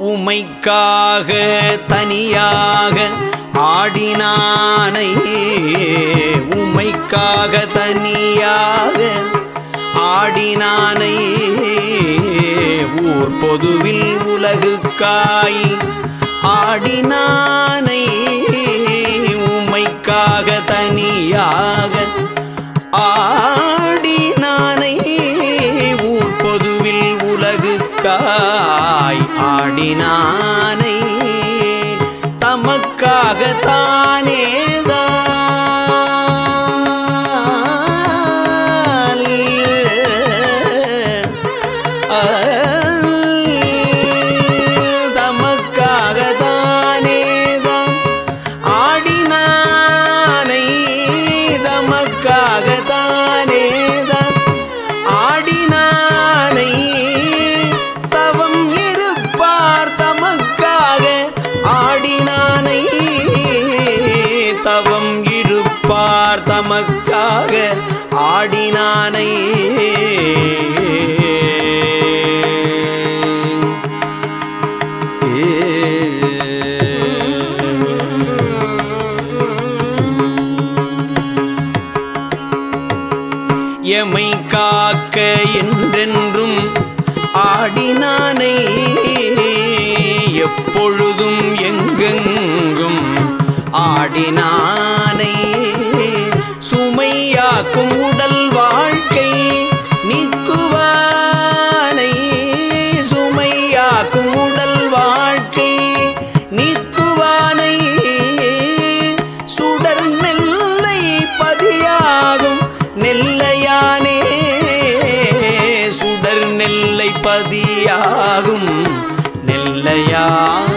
உமைக்காக தனியாக ஆடினானை. உமைக்காக தனியாக ஆடினானை. ஊர் பொதுவில் உலகுக்காய் ஆடினானை. உமைக்காக தனியாக ஆ தாய் ஆடினானை தமக்காக தமக்காக இருப்பார் தமக்காக ஆடினானை. எமை காக்க என்றென்றும் ஆடினானை. எப்பொழுதும் எங்கெங்கும் ஆடினான். சுமையாக்கும் உடல் வாழ்க்கை நீக்குவானை சுமையாக்கும் உடல் வாழ்க்கை நீக்குவானை சுடர் நெல்லை பதியாகும் நெல்லையானே. சுடர் நெல்லை பதியாகும் நெல்லையானே